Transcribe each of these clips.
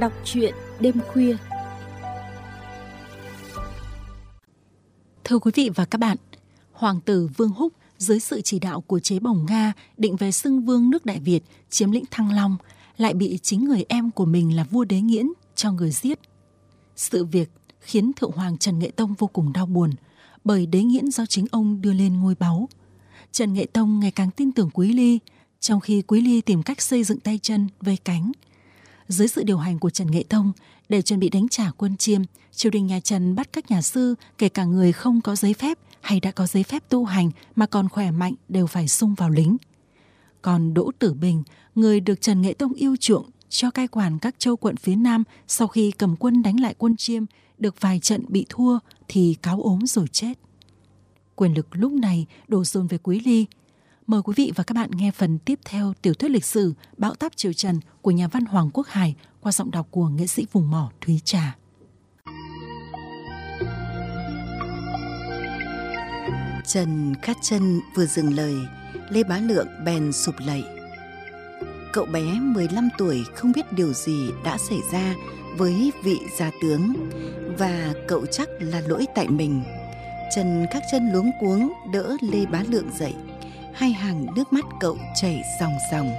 Đọc truyện đêm khuya. Thưa quý vị và các bạn, Hoàng tử Vương Húc dưới sự chỉ đạo của chế bồng Nga định về xưng vương nước Đại Việt chiếm lĩnh Thăng Long lại bị chính người em của mình là vua đế nghiễn cho người giết. Sự việc khiến Thượng Hoàng Trần Nghệ Tông vô cùng đau buồn bởi đế nghiễn do chính ông đưa lên ngôi báu. Trần Nghệ Tông ngày càng tin tưởng Quý Ly, trong khi Quý Ly tìm cách xây dựng tay chân, vây cánh. Dưới sự điều hành của Trần Nghệ Tông, để chuẩn bị đánh trả quân chiêm, triều đình nhà Trần bắt các nhà sư, kể cả người không có giấy phép hay đã có giấy phép tu hành mà còn khỏe mạnh đều phải sung vào lính. Còn Đỗ Tử Bình, người được Trần Nghệ Tông yêu chuộng cho cai quản các châu quận phía Nam sau khi cầm quân đánh lại quân chiêm, được vài trận bị thua thì cáo ốm rồi chết. Quyền lực lúc này đổ dồn về Quý Ly. Mời quý vị và các bạn nghe phần tiếp theo tiểu thuyết lịch sử Bão táp triều Trần của nhà văn Hoàng Quốc Hải qua giọng đọc của nghệ sĩ vùng mỏ Thúy Trà. Trần Khát Chân vừa dừng lời, Lê Bá Lượng bèn sụp lạy. Cậu bé 15 tuổi không biết điều gì đã xảy ra với vị gia tướng và cậu chắc là lỗi tại mình. Trần Khắc Chân luống cuống đỡ Lê Bá Lượng dậy, hai hàng nước mắt cậu chảy ròng ròng.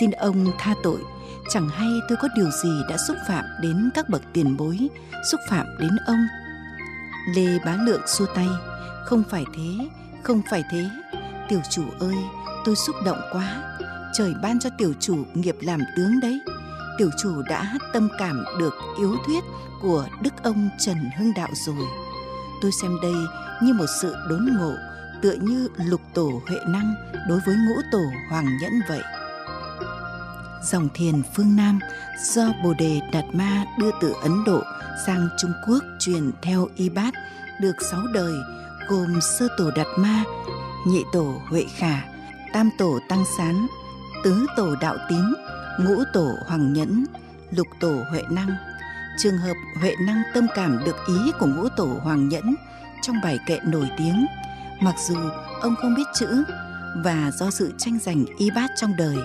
Xin ông tha tội, chẳng hay tôi có điều gì đã xúc phạm đến các bậc tiền bối, xúc phạm đến ông. Lê Bá Lượng xua tay, không phải thế, không phải thế. Tiểu chủ ơi, tôi xúc động quá. Trời ban cho tiểu chủ nghiệp làm tướng đấy. Tiểu chủ đã tâm cảm được yếu thuyết của đức ông Trần Hưng Đạo rồi. Tôi xem đây như một sự đốn ngộ, tựa như lục tổ Huệ Năng đối với ngũ tổ Hoàng Nhẫn vậy. Dòng thiền phương Nam do Bồ Đề Đạt Ma đưa từ Ấn Độ sang Trung Quốc truyền theo Y Bát được sáu đời gồm sơ tổ Đạt Ma, nhị tổ Huệ Khả, tam tổ Tăng Sán, tứ tổ Đạo Tín, ngũ tổ Hoàng Nhẫn, lục tổ Huệ Năng. Trường hợp Huệ Năng tâm cảm được ý của ngũ tổ Hoàng Nhẫn trong bài kệ nổi tiếng, mặc dù ông không biết chữ và do sự tranh giành y bát trong đời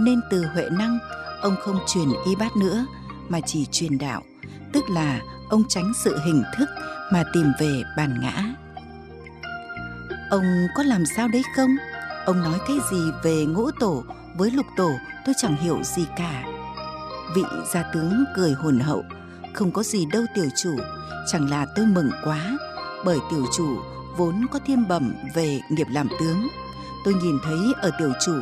nên từ Huệ Năng ông không truyền y bát nữa mà chỉ truyền đạo, tức là ông tránh sự hình thức mà tìm về bản ngã. Ông có làm sao đấy không? Ông nói cái gì về ngũ tổ với lục tổ tôi chẳng hiểu gì cả. Vị gia tướng cười hồn hậu, không có gì đâu tiểu chủ, chẳng là tôi mừng quá, bởi tiểu chủ vốn có thiên bẩm về nghiệp làm tướng. Tôi nhìn thấy ở tiểu chủ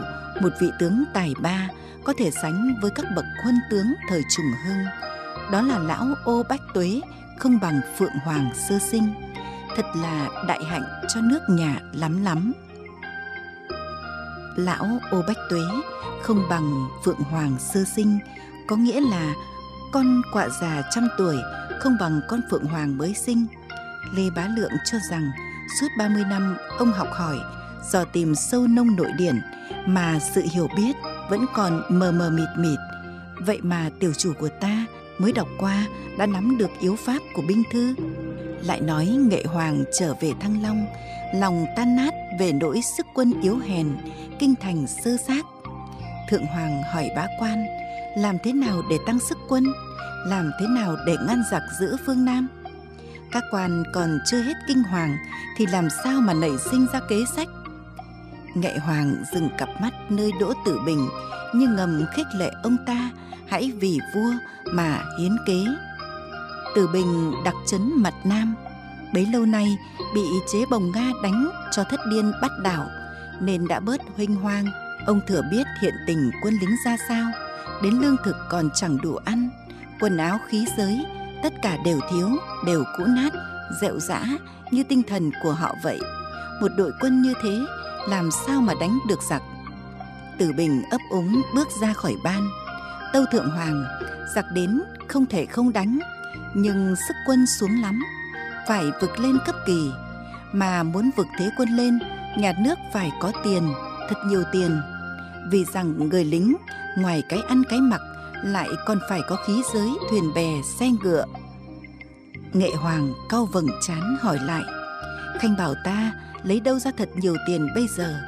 một vị tướng tài ba có thể sánh với các bậc quân tướng thời trùng hưng. Đó là lão ô bách tuế, không bằng phượng hoàng sơ sinh. Thật là đại hạnh cho nước nhà lắm lắm. Lão ô bách tuế không bằng phượng hoàng sơ sinh có nghĩa là con quạ già trăm tuổi không bằng con phượng hoàng mới sinh. Lê Bá Lượng cho rằng suốt 30 năm ông học hỏi, dò tìm sâu nông nội điển mà sự hiểu biết vẫn còn mờ mờ mịt mịt. Vậy mà tiểu chủ của ta mới đọc qua đã nắm được yếu pháp của binh thư. Lại nói nghệ hoàng trở về Thăng Long, lòng tan nát về nỗi sức quân yếu hèn, kinh thành sơ xác. Thượng hoàng hỏi bá quan, làm thế nào để tăng sức quân, làm thế nào để ngăn giặc giữ phương Nam. Các quan còn chưa hết kinh hoàng thì làm sao mà nảy sinh ra kế sách. Nghệ hoàng dừng cặp mắt nơi Đỗ Tử Bình như ngầm khích lệ ông ta hãy vì vua mà hiến kế. Tử Bình đặc chấn mặt Nam, bấy lâu nay bị chế bồng Nga đánh cho thất điên bắt đảo nên đã bớt huynh hoang. Ông thừa biết hiện tình quân lính ra sao, đến lương thực còn chẳng đủ ăn, quần áo khí giới tất cả đều thiếu, đều cũ nát, dẹo dã như tinh thần của họ vậy. Một đội quân như thế làm sao mà đánh được giặc? Tử Bình ấp úng bước ra khỏi ban. Tâu Thượng Hoàng, giặc đến không thể không đánh, nhưng sức quân xuống lắm, phải vực lên cấp kỳ. Mà muốn vực thế quân lên, nhà nước phải có tiền, thật nhiều tiền. Vì rằng người lính, ngoài cái ăn cái mặc, lại còn phải có khí giới thuyền bè xe ngựa. Nghệ Hoàng cau vầng chán hỏi lại, Khanh bảo ta lấy đâu ra thật nhiều tiền bây giờ,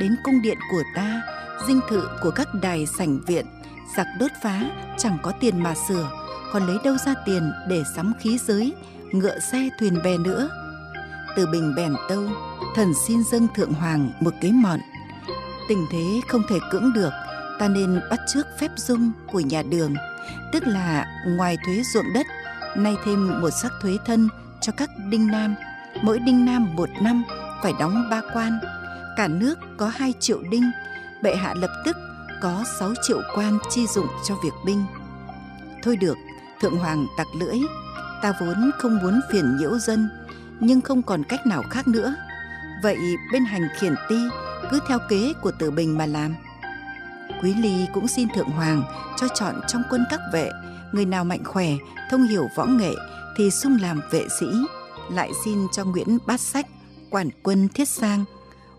đến cung điện của ta, dinh thự của các đài sảnh viện giặc đốt phá chẳng có tiền mà sửa còn lấy đâu ra tiền để sắm khí giới ngựa xe thuyền bè nữa? Từ bình bèn tâu thần xin dâng thượng hoàng một cái mọn. Tình thế không thể cưỡng được ta nên bắt trước phép dung của nhà đường, tức là ngoài thuế ruộng đất, nay thêm một sắc thuế thân cho các đinh nam. Mỗi đinh nam một năm phải đóng ba quan. Cả nước có hai triệu đinh, bệ hạ lập tức có sáu triệu quan chi dụng cho việc binh. Thôi được, thượng hoàng tặc lưỡi, ta vốn không muốn phiền nhiễu dân, nhưng không còn cách nào khác nữa. Vậy bên hành khiển ti cứ theo kế của tử bình mà làm quý ly cũng xin thượng hoàng cho chọn trong quân các vệ. Người nào mạnh khỏe, thông hiểu võ nghệ thì sung làm vệ sĩ. Lại xin cho nguyễn bát sách quản quân thiết sang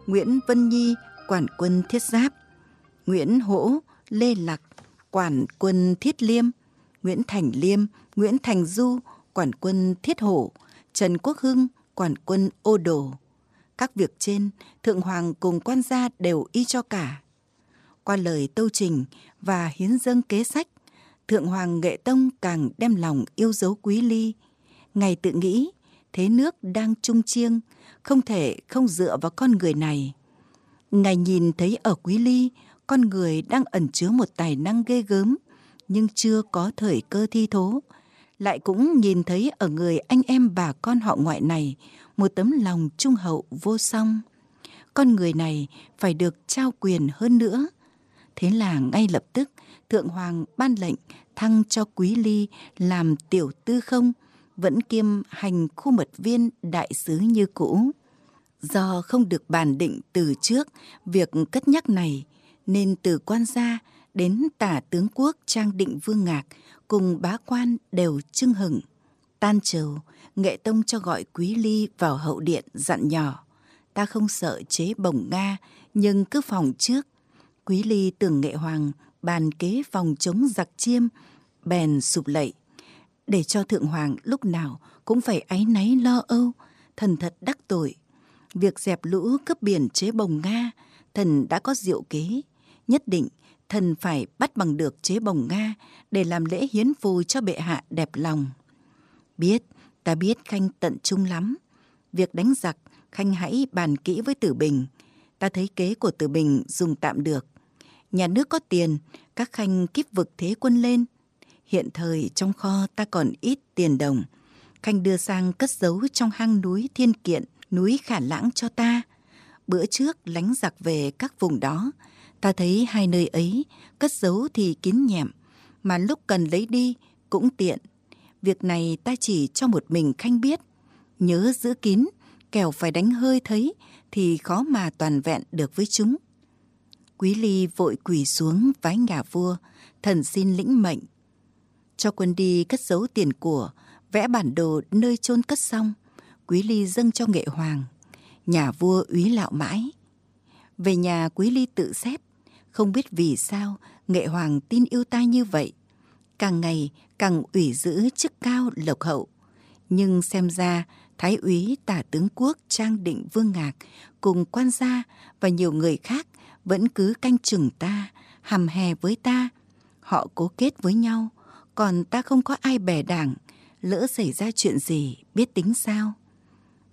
nguyễn vân nhi quản quân thiết giáp, nguyễn hỗ, lê lạc quản quân thiết liêm, nguyễn thành liêm, nguyễn thành du quản quân thiết hổ, trần quốc hưng quản quân ô đồ. Các việc trên, thượng hoàng cùng quan gia đều y cho cả qua lời tâu trình và hiến dâng kế sách, thượng hoàng nghệ tông càng đem lòng yêu dấu quý ly. Ngày tự nghĩ, thế nước đang trung chiêng, không thể không dựa vào con người này. Ngài nhìn thấy ở quý ly, con người đang ẩn chứa một tài năng ghê gớm, nhưng chưa có thời cơ thi thố. Lại cũng nhìn thấy ở người anh em bà con họ ngoại này, một tấm lòng trung hậu vô song. Con người này phải được trao quyền hơn nữa thế là ngay lập tức, thượng hoàng ban lệnh thăng cho quý ly làm tiểu tư không, vẫn kiêm hành khu mật viên đại sứ như cũ. Do không được bàn định từ trước việc cất nhắc này, nên từ quan gia đến tả tướng quốc trang định vương ngạc cùng bá quan đều trưng hửng. Tan trầu nghệ tông cho gọi quý ly vào hậu điện dặn nhỏ. Ta không sợ chế bổng nga, nhưng cứ phòng trước quý ly tưởng nghệ hoàng bàn kế phòng chống giặc chiêm, bèn sụp lạy. Để cho thượng hoàng lúc nào cũng phải áy náy lo âu, thần thật đắc tội. Việc dẹp lũ cướp biển chế bồng nga, thần đã có diệu kế. Nhất định thần phải bắt bằng được chế bồng nga để làm lễ hiến phù cho bệ hạ đẹp lòng. Biết, ta biết khanh tận trung lắm. Việc đánh giặc, khanh hãy bàn kỹ với tử bình. Ta thấy kế của tử bình dùng tạm được nhà nước có tiền, các khanh kíp vực thế quân lên. Hiện thời trong kho ta còn ít tiền đồng. Khanh đưa sang cất giấu trong hang núi thiên kiện, núi khả lãng cho ta. Bữa trước lánh giặc về các vùng đó, ta thấy hai nơi ấy cất giấu thì kín nhẹm, mà lúc cần lấy đi cũng tiện. Việc này ta chỉ cho một mình khanh biết. Nhớ giữ kín, kẻo phải đánh hơi thấy thì khó mà toàn vẹn được với chúng quý ly vội quỳ xuống vái nhà vua thần xin lĩnh mệnh. Cho quân đi cất giấu tiền của vẽ bản đồ nơi chôn cất xong. Quý ly dâng cho nghệ hoàng. Nhà vua úy lạo mãi. Về nhà quý ly tự xét, không biết vì sao nghệ hoàng tin yêu ta như vậy. Càng ngày càng ủy giữ chức cao lộc hậu. Nhưng xem ra thái úy tả tướng quốc trang định vương ngạc cùng quan gia và nhiều người khác vẫn cứ canh chừng ta hầm hè với ta. Họ cố kết với nhau, còn ta không có ai bè đảng, lỡ xảy ra chuyện gì, biết tính sao?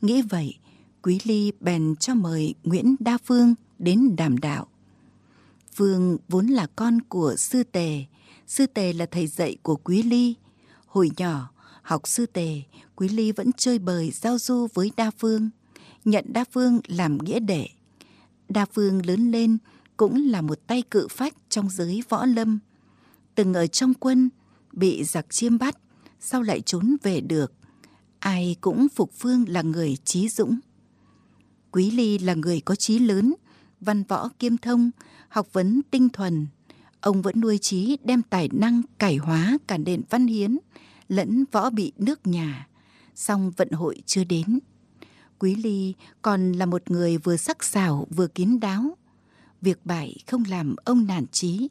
Nghĩ vậy, quý ly bèn cho mời nguyễn đa phương đến đàm đạo. Phương vốn là con của sư tề sư tề là thầy dạy của quý ly. Hồi nhỏ, học sư tề, quý ly vẫn chơi bời giao du với đa phương, nhận đa phương làm nghĩa đệ đa phương lớn lên cũng là một tay cự phách trong giới võ lâm. Từng ở trong quân, bị giặc chiêm bắt, sau lại trốn về được. Ai cũng phục phương là người trí dũng. Quý ly là người có trí lớn, văn võ kiêm thông, học vấn tinh thuần. Ông vẫn nuôi trí đem tài năng cải hóa cả nền văn hiến, lẫn võ bị nước nhà. Song vận hội chưa đến quý ly còn là một người vừa sắc sảo vừa kín đáo. Việc bại không làm ông nản trí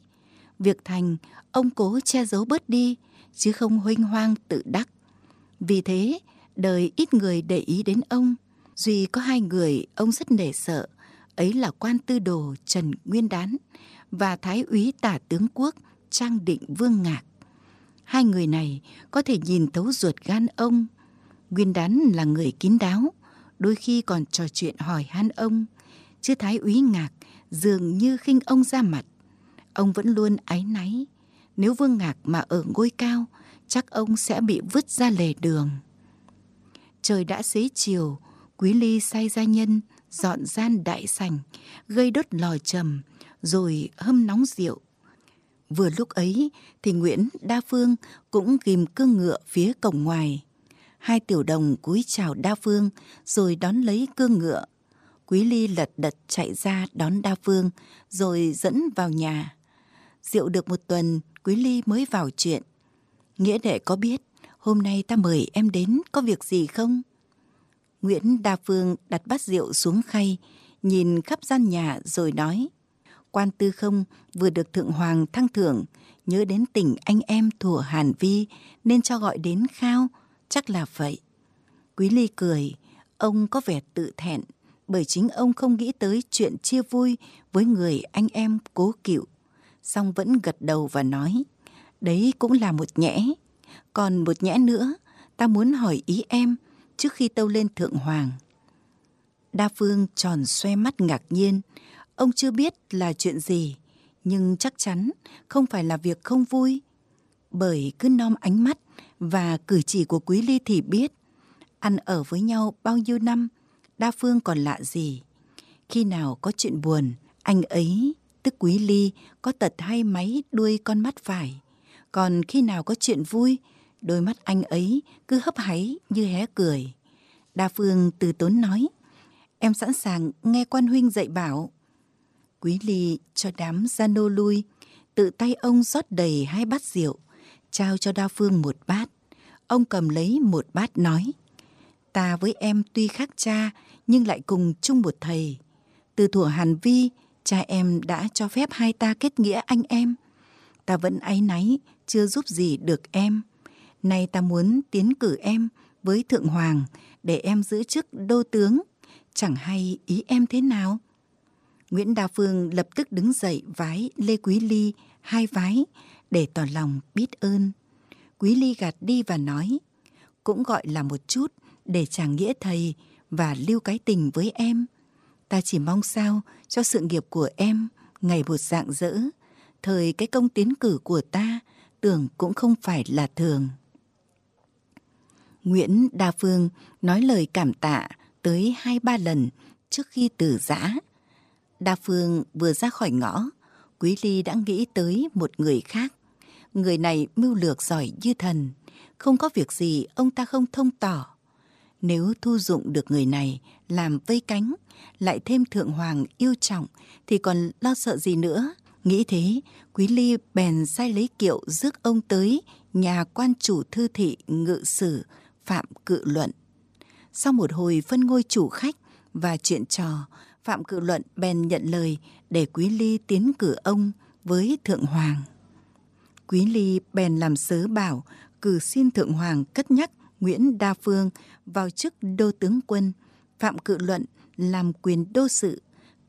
việc thành ông cố che giấu bớt đi chứ không huênh hoang tự đắc. Vì thế đời ít người để ý đến ông. Duy có hai người ông rất nể sợ. Ấy là quan tư đồ trần nguyên đán và thái úy tả tướng quốc Trang Định Vương Ngạc. Hai người này có thể nhìn thấu ruột gan ông. Nguyên đán là người kín đáo, đôi khi còn trò chuyện hỏi han ông. Chứ Thái úy Ngạc dường như khinh ông ra mặt. Ông vẫn luôn áy náy. Nếu Vương Ngạc mà ở ngôi cao, chắc ông sẽ bị vứt ra lề đường. Trời đã xế chiều, Quý Ly say gia nhân, dọn gian đại sành, gây đốt lò trầm, rồi hâm nóng rượu. Vừa lúc ấy thì Nguyễn Đa Phương cũng ghim cương ngựa phía cổng ngoài. Hai tiểu đồng cúi chào Đa Phương rồi đón lấy cương ngựa. Quý Ly lật đật chạy ra đón Đa Phương rồi dẫn vào nhà. Rượu được một tuần, Quý Ly mới vào chuyện. Nghĩa đệ có biết hôm nay ta mời em đến có việc gì không? Nguyễn Đa Phương đặt bát rượu xuống khay, nhìn khắp gian nhà rồi nói. Quan tư không vừa được Thượng Hoàng thăng thưởng, nhớ đến tình anh em thủa Hàn Vi nên cho gọi đến khao, chắc là vậy. Quý Ly cười, ông có vẻ tự thẹn bởi chính ông không nghĩ tới chuyện chia vui với người anh em cố cựu. Xong vẫn gật đầu và nói, đấy cũng là một nhẽ. Còn một nhẽ nữa, ta muốn hỏi ý em trước khi tâu lên Thượng Hoàng. Đa Phương tròn xoe mắt ngạc nhiên, ông chưa biết là chuyện gì, nhưng chắc chắn không phải là việc không vui. Bởi cứ nom ánh mắt và cử chỉ của Quý Ly thì biết, ăn ở với nhau bao nhiêu năm, Đa Phương còn lạ gì. Khi nào có chuyện buồn, anh ấy, tức Quý Ly, có tật hay máy đuôi con mắt phải. Còn khi nào có chuyện vui, đôi mắt anh ấy cứ hấp háy như hé cười. Đa Phương từ tốn nói, em sẵn sàng nghe quan huynh dạy bảo. Quý Ly cho đám gia nô lui, tự tay ông rót đầy hai bát rượu, trao cho Đa Phương một bát. Ông cầm lấy một bát nói, ta với em tuy khác cha nhưng lại cùng chung một thầy. Từ thuở Hàn Vi, cha em đã cho phép hai ta kết nghĩa anh em. Ta vẫn áy náy, chưa giúp gì được em. Nay ta muốn tiến cử em với Thượng Hoàng để em giữ chức đô tướng. Chẳng hay ý em thế nào? Nguyễn Đa Phương lập tức đứng dậy vái Lê Quý Ly hai vái để tỏ lòng biết ơn. Quý Ly gạt đi và nói, cũng gọi là một chút để chàng nghĩa thầy và lưu cái tình với em. Ta chỉ mong sao cho sự nghiệp của em ngày một dạng dỡ, thời cái công tiến cử của ta tưởng cũng không phải là thường. Nguyễn Đa Phương nói lời cảm tạ tới hai ba lần trước khi từ giã. Đa Phương vừa ra khỏi ngõ, Quý Ly đã nghĩ tới một người khác. Người này mưu lược giỏi như thần, không có việc gì ông ta không thông tỏ. Nếu thu dụng được người này làm vây cánh, lại thêm thượng hoàng yêu trọng thì còn lo sợ gì nữa. Nghĩ thế, Quý Ly bèn sai lấy kiệu rước ông tới nhà quan chủ thư thị ngự sử Phạm Cự Luận. Sau một hồi phân ngôi chủ khách và chuyện trò, Phạm Cự Luận bèn nhận lời để Quý Ly tiến cử ông với Thượng Hoàng. Quý Ly bèn làm sớ bảo cử xin Thượng Hoàng cất nhắc Nguyễn Đa Phương vào chức đô tướng quân, Phạm Cự Luận làm quyền đô sự.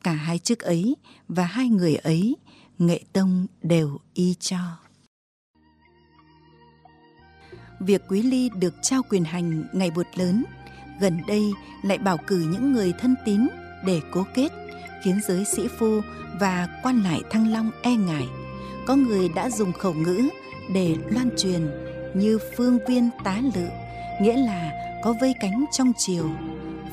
Cả hai chức ấy và hai người ấy, Nghệ Tông đều y cho. Việc Quý Ly được trao quyền hành ngày bột lớn, gần đây lại bảo cử những người thân tín để cố kết, khiến giới sĩ phu và quan lại Thăng Long e ngại. Có người đã dùng khẩu ngữ để loan truyền như phương viên tá lự, nghĩa là có vây cánh trong chiều.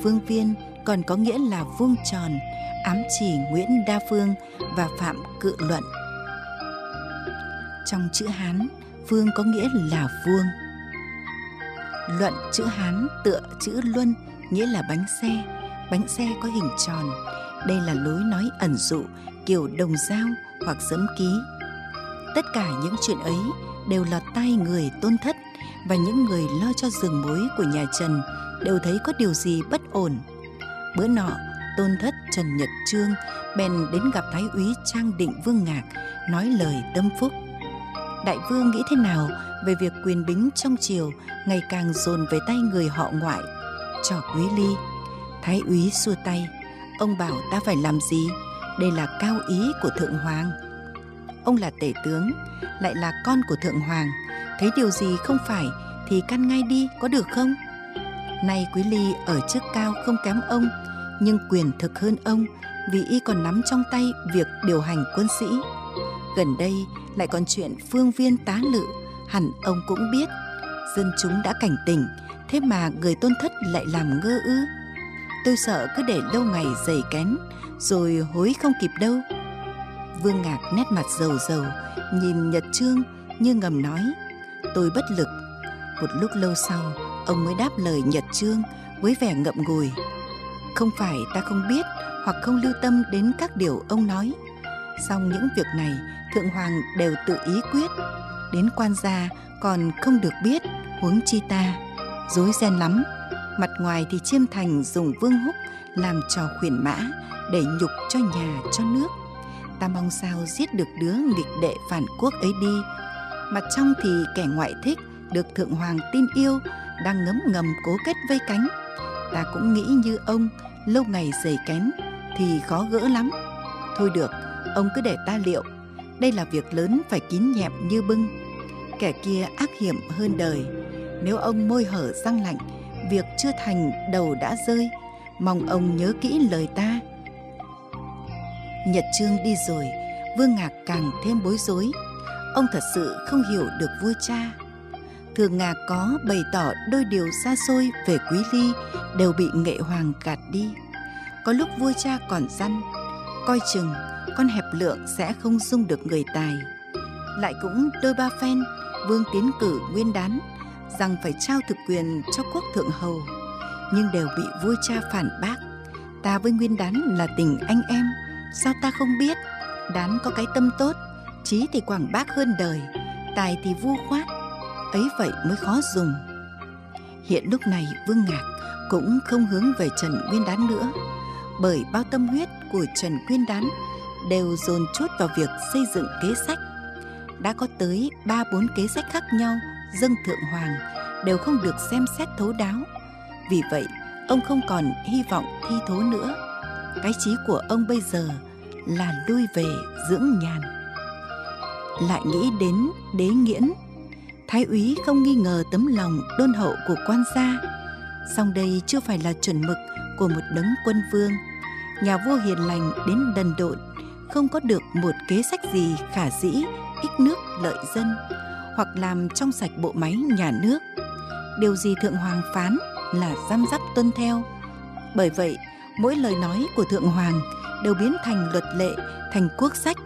Phương viên còn có nghĩa là vuông tròn, ám chỉ Nguyễn Đa Phương và Phạm Cự Luận. Trong chữ Hán, phương có nghĩa là vuông. Luận chữ Hán tựa chữ Luân nghĩa là bánh xe, bánh xe có hình tròn. Đây là lối nói ẩn dụ kiểu đồng dao hoặc giấm ký. Tất cả những chuyện ấy đều lọt tai người tôn thất và những người lo cho giường mối của nhà Trần đều thấy có điều gì bất ổn. Bữa nọ, tôn thất Trần Nhật Trương bèn đến gặp Thái úy Trang Định Vương Ngạc nói lời tâm phúc. Đại vương nghĩ thế nào về việc quyền bính trong triều ngày càng dồn về tay người họ ngoại? Trò quý ly, Thái úy xua tay, ông bảo ta phải làm gì? Đây là cao ý của Thượng Hoàng. ông là tể tướng, lại là con của thượng hoàng, thấy điều gì không phải thì căn ngay đi có được không? Nay Quý Ly ở chức cao không kém ông, nhưng quyền thực hơn ông vì y còn nắm trong tay việc điều hành quân sĩ. Gần đây lại còn chuyện phương viên tá lự, hẳn ông cũng biết. Dân chúng đã cảnh tỉnh, thế mà người tôn thất lại làm ngơ ư. Tôi sợ cứ để lâu ngày dày kén, rồi hối không kịp đâu. Vương Ngạc nét mặt dầu dầu, nhìn Nhật Trương như ngầm nói, tôi bất lực. Một lúc lâu sau, ông mới đáp lời Nhật Trương với vẻ ngậm ngùi. Không phải ta không biết hoặc không lưu tâm đến các điều ông nói. Song những việc này Thượng Hoàng đều tự ý quyết. Đến quan gia còn không được biết, huống chi ta. Dối ren lắm. Mặt ngoài thì chiêm thành dùng vương húc làm trò khuyển mã để nhục cho nhà cho nước. Ta mong sao giết được đứa nghịch đệ phản quốc ấy đi. Mặt trong thì kẻ ngoại thích được Thượng Hoàng tin yêu đang ngấm ngầm cố kết vây cánh. Ta cũng nghĩ như ông lâu ngày dày kén thì khó gỡ lắm. Thôi được, ông cứ để ta liệu. Đây là việc lớn phải kín nhẹm như bưng. Kẻ kia ác hiểm hơn đời. Nếu ông môi hở răng lạnh, việc chưa thành đầu đã rơi. Mong ông nhớ kỹ lời ta. Nhật Trương đi rồi, Vương Ngạc càng thêm bối rối. Ông thật sự không hiểu được vua cha. Thường Ngạc có bày tỏ đôi điều xa xôi về Quý Ly đều bị nghệ hoàng gạt đi có lúc vua cha còn răn coi chừng con hẹp lượng sẽ không dung được người tài lại cũng đôi ba phen vương tiến cử nguyên đán rằng phải trao thực quyền cho quốc thượng hầu, nhưng đều bị vua cha phản bác. Ta với nguyên đán là tình anh em, sao ta không biết? Đán có cái tâm tốt, trí thì quảng bác hơn đời, tài thì vu khoát, ấy vậy mới khó dùng. Hiện lúc này vương ngạc cũng không hướng về trần nguyên đán nữa, bởi bao tâm huyết của Trần nguyên Đán đều dồn chốt vào việc xây dựng kế sách. Đã có tới ba bốn kế sách khác nhau dâng thượng hoàng đều không được xem xét thấu đáo. Vì vậy, ông không còn hy vọng thi thố nữa. Cái chí của ông bây giờ là lui về dưỡng nhàn. Lại nghĩ đến đế nghiễn, thái úy không nghi ngờ tấm lòng đôn hậu của quan gia. Song đây chưa phải là chuẩn mực của một đấng quân vương nhà vua hiền lành đến đần độn không có được một kế sách gì khả dĩ ích nước lợi dân hoặc làm trong sạch bộ máy nhà nước. Điều gì thượng hoàng phán là giam rắp tuân theo. Bởi vậy, mỗi lời nói của thượng hoàng đều biến thành luật lệ, thành quốc sách.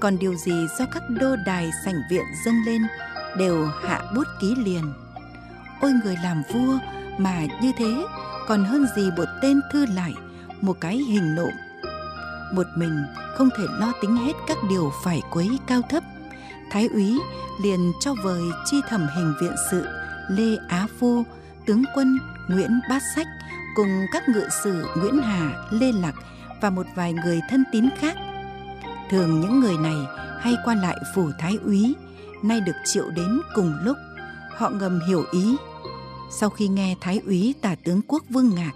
Còn điều gì do các đô đài sảnh viện dâng lên đều hạ bút ký liền. Ôi người làm vua mà như thế, còn hơn gì một tên thư lại, một cái hình nộm. Một mình không thể lo tính hết các điều phải quấy cao thấp thái úy liền cho vời chi thẩm hình viện sự lê á phu, tướng quân nguyễn bát sách cùng các ngự sử nguyễn hà, lê lạc và một vài người thân tín khác. Thường những người này hay qua lại phủ thái úy, nay được triệu đến cùng lúc. Họ ngầm hiểu ý. Sau khi nghe thái úy tả tướng quốc vương ngạc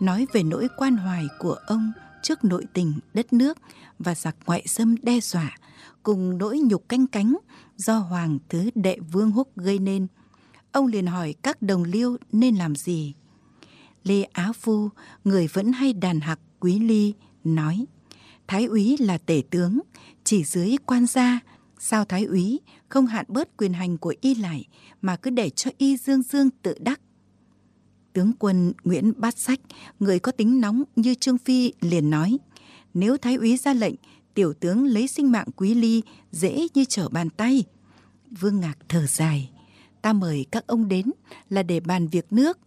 nói về nỗi quan hoài của ông trước nội tình đất nước và giặc ngoại xâm đe dọa cùng nỗi nhục canh cánh do hoàng thứ đệ vương húc gây nên. Ông liền hỏi các đồng liêu nên làm gì. Lê á phu người vẫn hay đàn hặc quý ly nói thái úy là tể tướng chỉ dưới quan gia sao thái úy không hạn bớt quyền hành của y lại mà cứ để cho y dương dương tự đắc? Tướng quân Nguyễn Bát Sách, người có tính nóng như Trương Phi liền nói, nếu Thái úy ra lệnh, tiểu tướng lấy sinh mạng quý ly dễ như trở bàn tay. Vương Ngạc thở dài, ta mời các ông đến là để bàn việc nước.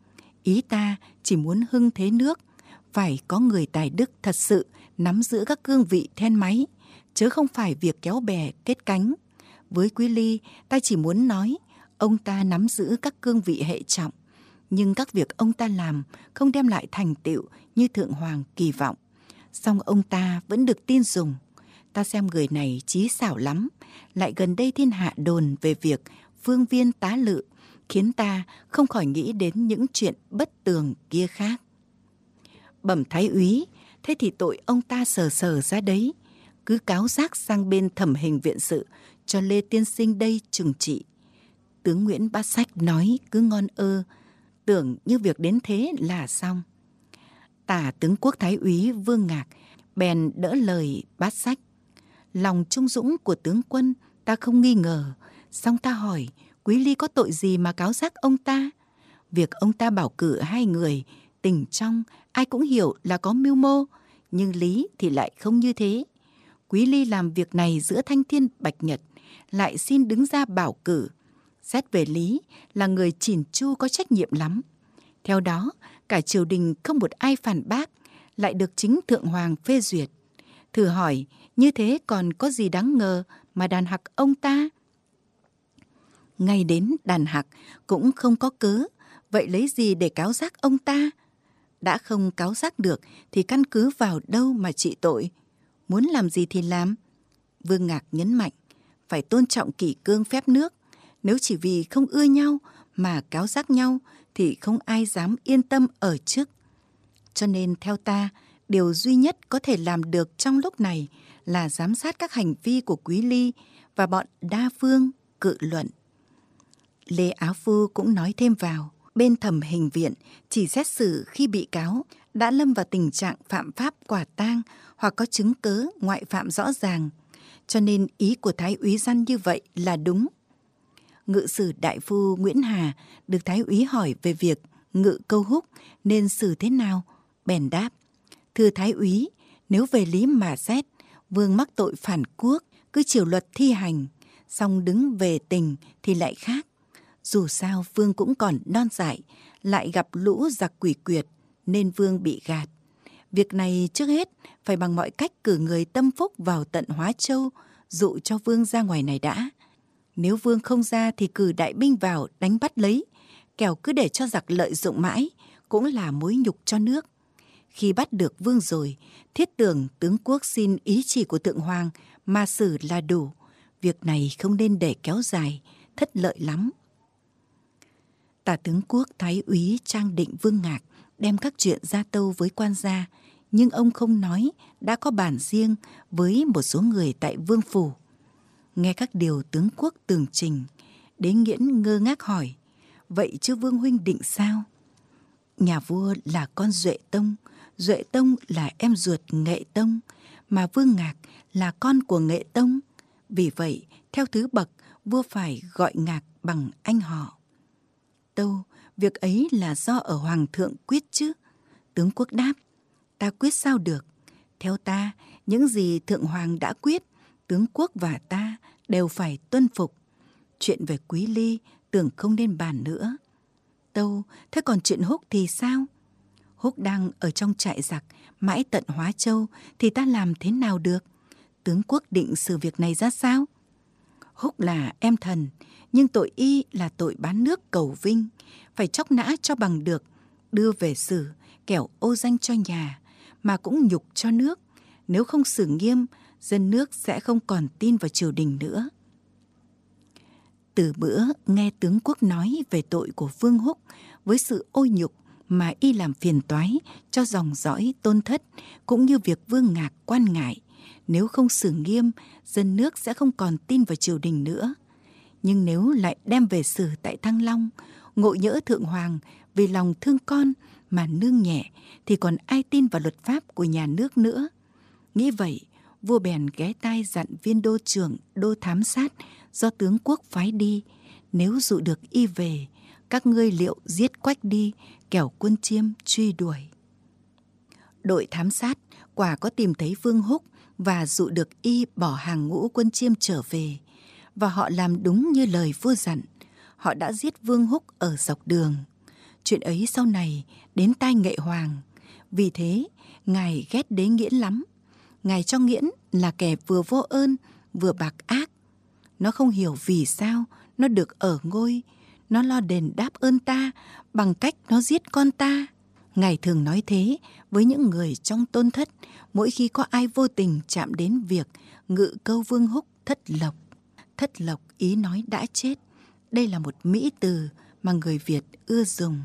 Ý ta chỉ muốn hưng thế nước, phải có người tài đức thật sự nắm giữ các cương vị then máy, chứ không phải việc kéo bè kết cánh. Với Quý Ly, ta chỉ muốn nói, ông ta nắm giữ các cương vị hệ trọng, nhưng các việc ông ta làm không đem lại thành tựu như thượng hoàng kỳ vọng song ông ta vẫn được tin dùng ta xem người này trí xảo lắm lại gần đây thiên hạ đồn về việc phương viên tá lự khiến ta không khỏi nghĩ đến những chuyện bất tường kia khác bẩm thái úy thế thì tội ông ta sờ sờ ra đấy cứ cáo giác sang bên thẩm hình viện sự cho Lê Tiên Sinh đây trừng trị. Tướng Nguyễn Bát Sách nói cứ ngon ơ, tưởng như việc đến thế là xong. Tả tướng quốc thái úy Vương Ngạc bèn đỡ lời Bát Sách. Lòng trung dũng của tướng quân ta không nghi ngờ, song ta hỏi Quý Ly có tội gì mà cáo giác ông ta? Việc ông ta bảo cử hai người, tình trong, ai cũng hiểu là có mưu mô, nhưng lý thì lại không như thế. Quý Ly làm việc này giữa thanh thiên bạch nhật, lại xin đứng ra bảo cử. Xét về lý là người chỉn chu có trách nhiệm lắm. Theo đó, cả triều đình không một ai phản bác, lại được chính thượng hoàng phê duyệt. Thử hỏi, như thế còn có gì đáng ngờ mà đàn hạc ông ta? Ngay đến đàn hạc cũng không có cớ, vậy lấy gì để cáo giác ông ta? Đã không cáo giác được thì căn cứ vào đâu mà trị tội? Muốn làm gì thì làm. Vương Ngạc nhấn mạnh, phải tôn trọng kỷ cương phép nước. Nếu chỉ vì không ưa nhau mà cáo giác nhau thì không ai dám yên tâm ở trước. Cho nên theo ta, điều duy nhất có thể làm được trong lúc này là giám sát các hành vi của Quý Ly và bọn đa phương cự luận. Lê Á Phu cũng nói thêm vào, bên thẩm hình viện chỉ xét xử khi bị cáo đã lâm vào tình trạng phạm pháp quả tang hoặc có chứng cớ ngoại phạm rõ ràng. Cho nên ý của Thái úy dân như vậy là đúng. Ngự sử đại phu Nguyễn Hà được Thái úy hỏi về việc ngự câu húc nên xử thế nào, bèn đáp. Thưa Thái úy, nếu về lý mà xét, vương mắc tội phản quốc, cứ chiều luật thi hành, song đứng về tình thì lại khác. Dù sao vương cũng còn non dại, lại gặp lũ giặc quỷ quyệt, nên vương bị gạt. Việc này trước hết phải bằng mọi cách cử người tâm phúc vào tận Hóa Châu, dụ cho vương ra ngoài này đã. Nếu vương không ra thì cử đại binh vào đánh bắt lấy, kẻo cứ để cho giặc lợi dụng mãi, cũng là mối nhục cho nước. Khi bắt được vương rồi, thiết tưởng tướng quốc xin ý chỉ của thượng hoàng mà xử là đủ. Việc này không nên để kéo dài, thất lợi lắm. Tả tướng quốc Thái úy Trang Định Vương Ngạc đem các chuyện ra tâu với quan gia, nhưng ông không nói đã có bản riêng với một số người tại vương phủ. Nghe các điều tướng quốc tường trình, đế nghiễn ngơ ngác hỏi, vậy chứ vương huynh định sao? Nhà vua là con Duệ Tông, Duệ Tông là em ruột Nghệ Tông, mà Vương Ngạc là con của Nghệ Tông. Vì vậy, theo thứ bậc, vua phải gọi Ngạc bằng anh họ. Tâu, việc ấy là do ở Hoàng thượng quyết chứ. Tướng quốc đáp, ta quyết sao được. Theo ta, những gì Thượng Hoàng đã quyết, tướng quốc và ta đều phải tuân phục. Chuyện về Quý Ly tưởng không nên bàn nữa. Tâu, thế còn chuyện Húc thì sao? Húc đang ở trong trại giặc, mãi tận Hóa Châu, thì ta làm thế nào được? Tướng quốc định xử việc này ra sao? Húc là em thần, nhưng tội y là tội bán nước cầu vinh, phải chóc nã cho bằng được, đưa về xử, kẻo ô danh cho nhà, mà cũng nhục cho nước. Nếu không xử nghiêm, dân nước sẽ không còn tin vào triều đình nữa. Từ bữa nghe tướng quốc nói về tội của Vương Húc với sự ô nhục mà y làm phiền toái cho dòng dõi tôn thất cũng như việc Vương Ngạc quan ngại. Nếu không xử nghiêm, dân nước sẽ không còn tin vào triều đình nữa. Nhưng nếu lại đem về xử tại Thăng Long, ngộ nhỡ Thượng Hoàng vì lòng thương con mà nương nhẹ thì còn ai tin vào luật pháp của nhà nước nữa. Nghĩ vậy, vua bèn ghé tai dặn viên đô trưởng đô thám sát do tướng quốc phái đi. Nếu dụ được y về, các ngươi liệu giết quách đi, kẻo quân chiêm truy đuổi. Đội thám sát quả có tìm thấy Vương Húc và dụ được y bỏ hàng ngũ quân chiêm trở về. Và họ làm đúng như lời vua dặn. Họ đã giết Vương Húc ở dọc đường. Chuyện ấy sau này đến tai nghệ hoàng. Vì thế, ngài ghét đế nghiễn lắm. Ngài cho nghiễn là kẻ vừa vô ơn, vừa bạc ác. Nó không hiểu vì sao nó được ở ngôi. Nó lo đền đáp ơn ta bằng cách nó giết con ta. Ngài thường nói thế với những người trong tôn thất mỗi khi có ai vô tình chạm đến việc ngự câu vương húc thất lộc. Thất lộc ý nói đã chết. Đây là một mỹ từ mà người Việt ưa dùng.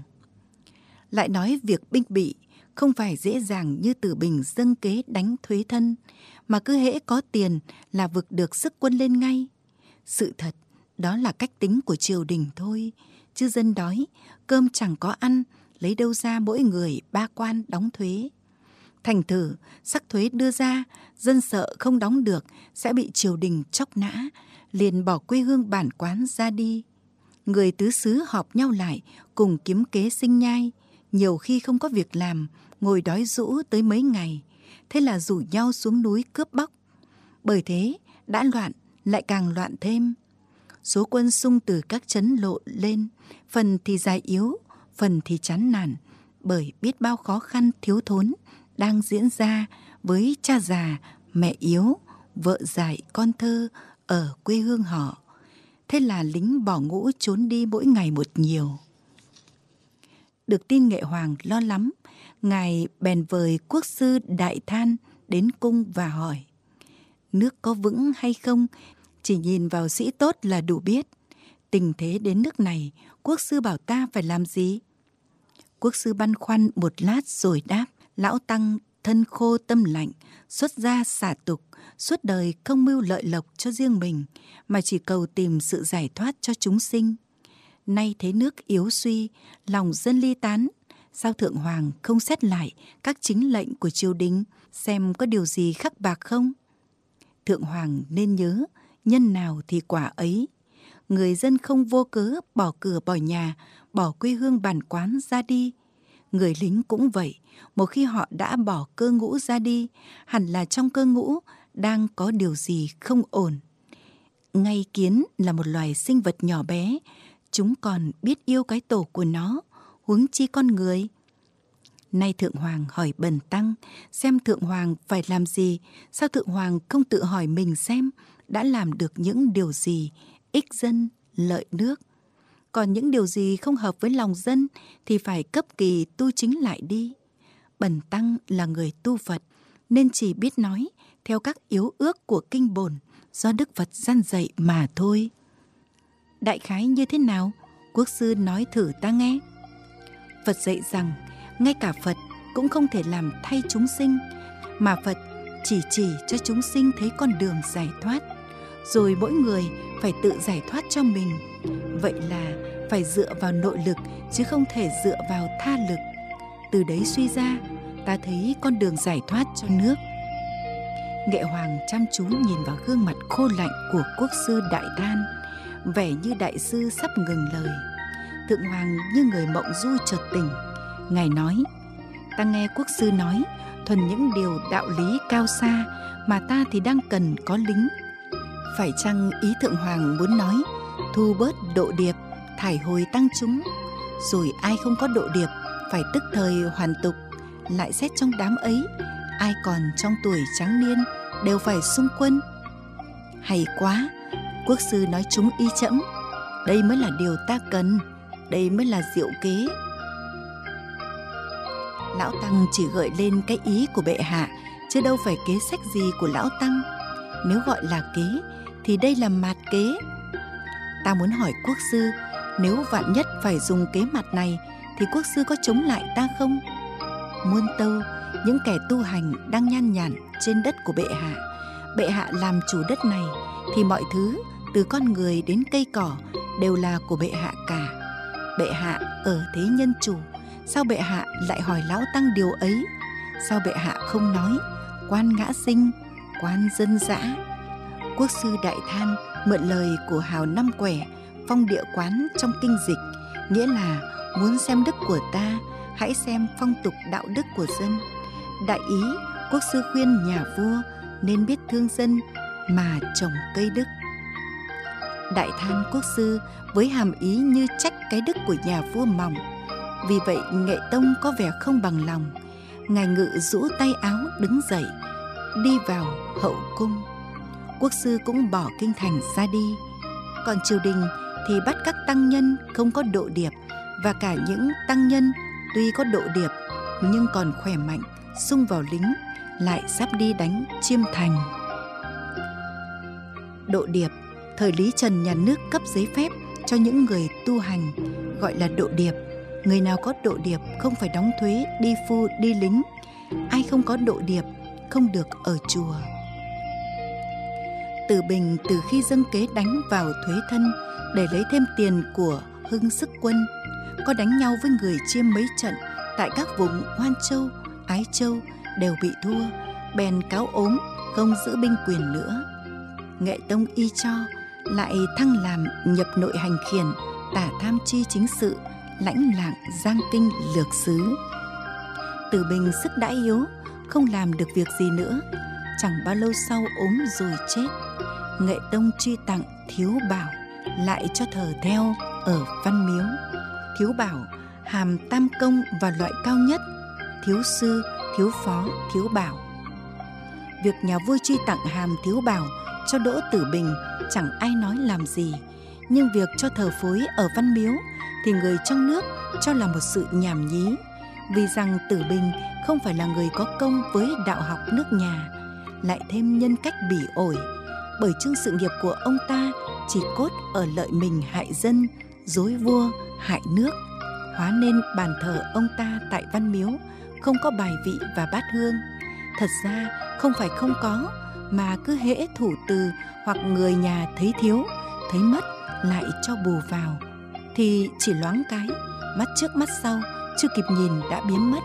Lại nói việc binh bị không phải dễ dàng như tử bình dâng kế đánh thuế thân, mà cứ hễ có tiền là vực được sức quân lên ngay. Sự thật, đó là cách tính của triều đình thôi, chứ dân đói, cơm chẳng có ăn, lấy đâu ra mỗi người ba quan đóng thuế. Thành thử, sắc thuế đưa ra, dân sợ không đóng được sẽ bị triều đình chóc nã, liền bỏ quê hương bản quán ra đi. Người tứ xứ họp nhau lại, cùng kiếm kế sinh nhai, nhiều khi không có việc làm, ngồi đói rũ tới mấy ngày, thế là rủ nhau xuống núi cướp bóc. Bởi thế, đã loạn, lại càng loạn thêm. Số quân sung từ các chấn lộ lên, phần thì dài yếu, phần thì chán nản, bởi biết bao khó khăn thiếu thốn đang diễn ra với cha già, mẹ yếu, vợ dại, con thơ ở quê hương họ. Thế là lính bỏ ngũ trốn đi mỗi ngày một nhiều. Được tin nghệ hoàng lo lắm, ngài bèn vời quốc sư đại than đến cung và hỏi nước có vững hay không chỉ nhìn vào sĩ tốt là đủ biết. Tình thế đến nước này, quốc sư bảo ta phải làm gì? Quốc sư băn khoăn một lát rồi đáp, lão tăng, thân khô tâm lạnh, xuất gia xả tục, suốt đời không mưu lợi lộc cho riêng mình, mà chỉ cầu tìm sự giải thoát cho chúng sinh. Nay thế nước yếu suy, lòng dân ly tán. Sao thượng hoàng không xét lại các chính lệnh của triều đình, xem có điều gì khắc bạc không? Thượng hoàng nên nhớ nhân nào thì quả ấy. Người dân không vô cớ bỏ cửa bỏ nhà, bỏ quê hương bản quán ra đi. Người lính cũng vậy, một khi họ đã bỏ cơ ngũ ra đi, hẳn là trong cơ ngũ đang có điều gì không ổn. Ngay kiến là một loài sinh vật nhỏ bé, chúng còn biết yêu cái tổ của nó, huống chi con người. Nay thượng hoàng hỏi bần tăng xem thượng hoàng phải làm gì, sao thượng hoàng không tự hỏi mình xem đã làm được những điều gì ích dân, lợi nước. Còn những điều gì không hợp với lòng dân thì phải cấp kỳ tu chính lại đi. Bần tăng là người tu phật, nên chỉ biết nói theo các yếu ước của kinh bổn do đức phật gian dạy mà thôi. Đại khái như thế nào? Quốc sư nói thử ta nghe. Phật dạy rằng, ngay cả phật cũng không thể làm thay chúng sinh, mà phật chỉ chỉ cho chúng sinh thấy con đường giải thoát rồi mỗi người phải tự giải thoát cho mình. Vậy là phải dựa vào nội lực chứ không thể dựa vào tha lực. Từ đấy suy ra, ta thấy con đường giải thoát cho nước. Nghệ hoàng chăm chú nhìn vào gương mặt khô lạnh của quốc sư đại đan, vẻ như đại sư sắp ngừng lời. Thượng hoàng như người mộng du chợt tỉnh. Ngài nói, ta nghe quốc sư nói, thuần những điều đạo lý cao xa mà ta thì đang cần có lính phải chăng ý thượng hoàng muốn nói, thu bớt độ điệp, thải hồi tăng chúng. Rồi ai không có độ điệp, phải tức thời hoàn tục. Lại xét trong đám ấy, ai còn trong tuổi tráng niên đều phải xung quân. Hay quá, quốc sư nói chúng y chẫm. Đây mới là điều ta cần, đây mới là diệu kế. Lão tăng chỉ gợi lên cái ý của bệ hạ, chứ đâu phải kế sách gì của lão tăng. Nếu gọi là kế thì đây là mạt kế. Ta muốn hỏi quốc sư, nếu vạn nhất phải dùng kế mặt này, thì quốc sư có chống lại ta không? Muôn tâu, những kẻ tu hành đang nhan nhản trên đất của bệ hạ. Bệ hạ làm chủ đất này, thì mọi thứ, từ con người đến cây cỏ, đều là của bệ hạ cả. Bệ hạ ở thế nhân chủ, sao bệ hạ lại hỏi lão tăng điều ấy? Sao bệ hạ không nói, quan ngã sinh, quan dân dã quốc sư đại than mượn lời của hào năm quẻ, phong địa quán trong kinh dịch, nghĩa là muốn xem đức của ta, hãy xem phong tục đạo đức của dân. Đại ý, quốc sư khuyên nhà vua nên biết thương dân mà trồng cây đức. Đại than quốc sư với hàm ý như trách cái đức của nhà vua mỏng. Vì vậy, nghệ tông có vẻ không bằng lòng. Ngài ngự rũ tay áo đứng dậy, đi vào hậu cung quốc sư cũng bỏ kinh thành ra đi còn triều đình thì bắt các tăng nhân không có độ điệp và cả những tăng nhân tuy có độ điệp nhưng còn khỏe mạnh xung vào lính lại sắp đi đánh chiêm thành độ điệp thời lý trần nhà nước cấp giấy phép cho những người tu hành gọi là độ điệp Người nào có độ điệp không phải đóng thuế, đi phu, đi lính. Ai không có độ điệp không được ở chùa. Tử Bình từ khi dâng kế đánh vào thuế thân để lấy thêm tiền của hưng sức quân, có đánh nhau với người chiêm mấy trận tại các vùng Hoan Châu, Ái Châu đều bị thua, bèn cáo ốm không giữ binh quyền nữa. Nghệ Tông y cho lại thăng làm nhập nội hành khiển, tả tham chi chính sự, lãnh lạng giang kinh lược xứ. Tử Bình sức đã yếu, không làm được việc gì nữa, chẳng bao lâu sau ốm rồi chết. Nghệ Tông truy tặng Thiếu Bảo lại cho thờ theo ở Văn Miếu. Thiếu Bảo hàm tam công và loại cao nhất, thiếu sư, thiếu phó, thiếu bảo. Việc nhà vua truy tặng hàm thiếu bảo cho Đỗ Tử Bình chẳng ai nói làm gì, nhưng việc cho thờ phối ở Văn Miếu thì người trong nước cho là một sự nhảm nhí, vì rằng Tử Bình không phải là người có công với đạo học nước nhà, lại thêm nhân cách bỉ ổi, bởi chương sự nghiệp của ông ta chỉ cốt ở lợi mình hại dân, dối vua, hại nước, hóa nên bàn thờ ông ta tại Văn Miếu không có bài vị và bát hương. Thật ra không phải không có, mà cứ hễ thủ từ hoặc người nhà thấy thiếu, thấy mất lại cho bù vào. Thì chỉ loáng cái, mắt trước mắt sau, chưa kịp nhìn đã biến mất.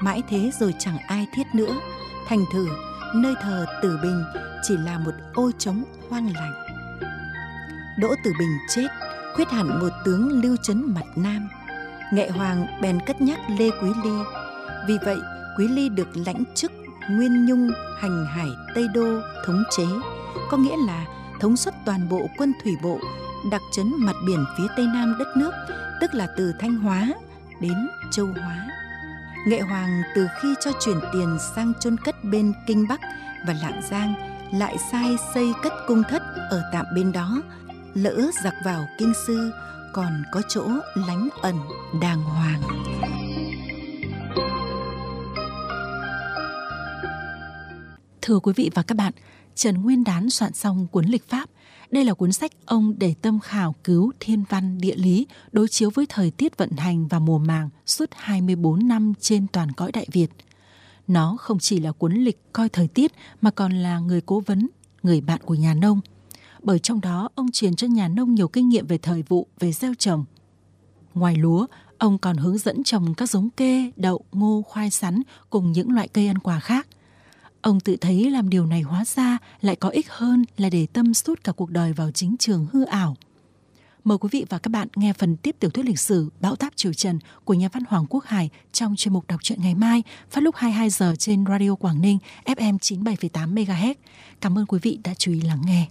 Mãi thế rồi chẳng ai thiết nữa, thành thử nơi thờ Tử Bình chỉ là một ô trống hoang lạnh. Đỗ Tử Bình chết, khuyết hẳn một tướng lưu trấn mặt Nam. Nghệ Hoàng bèn cất nhắc Lê Quý Ly. Vì vậy, Quý Ly được lãnh chức Nguyên Nhung hành hải Tây Đô thống chế, có nghĩa là thống suất toàn bộ quân thủy bộ đặc trấn mặt biển phía tây nam đất nước, tức là từ Thanh Hóa đến Châu Hóa. Nghệ Hoàng từ khi cho chuyển tiền sang chôn cất bên Kinh Bắc và Lạng Giang, lại sai xây cất cung thất ở tạm bên đó, lỡ giặc vào kinh sư còn có chỗ lánh ẩn đàng hoàng. Thưa quý vị và các bạn, Trần Nguyên Đán soạn xong cuốn lịch pháp. Đây là cuốn sách ông để tâm khảo cứu thiên văn địa lý đối chiếu với thời tiết vận hành và mùa màng suốt 24 năm trên toàn cõi Đại Việt. Nó không chỉ là cuốn lịch coi thời tiết mà còn là người cố vấn, người bạn của nhà nông. Bởi trong đó ông truyền cho nhà nông nhiều kinh nghiệm về thời vụ, về gieo trồng. Ngoài lúa, ông còn hướng dẫn trồng các giống kê, đậu, ngô, khoai sắn cùng những loại cây ăn quả khác. Ông tự thấy làm điều này hóa ra lại có ích hơn là để tâm suốt cả cuộc đời vào chính trường hư ảo. Mời quý vị và các bạn nghe phần tiếp tiểu thuyết lịch sử Bão táp Triều Trần của nhà văn Hoàng Quốc Hải trong chuyên mục đọc truyện ngày mai phát lúc 22 giờ trên Radio Quảng Ninh FM 97,8 MHz. Cảm ơn quý vị đã chú ý lắng nghe.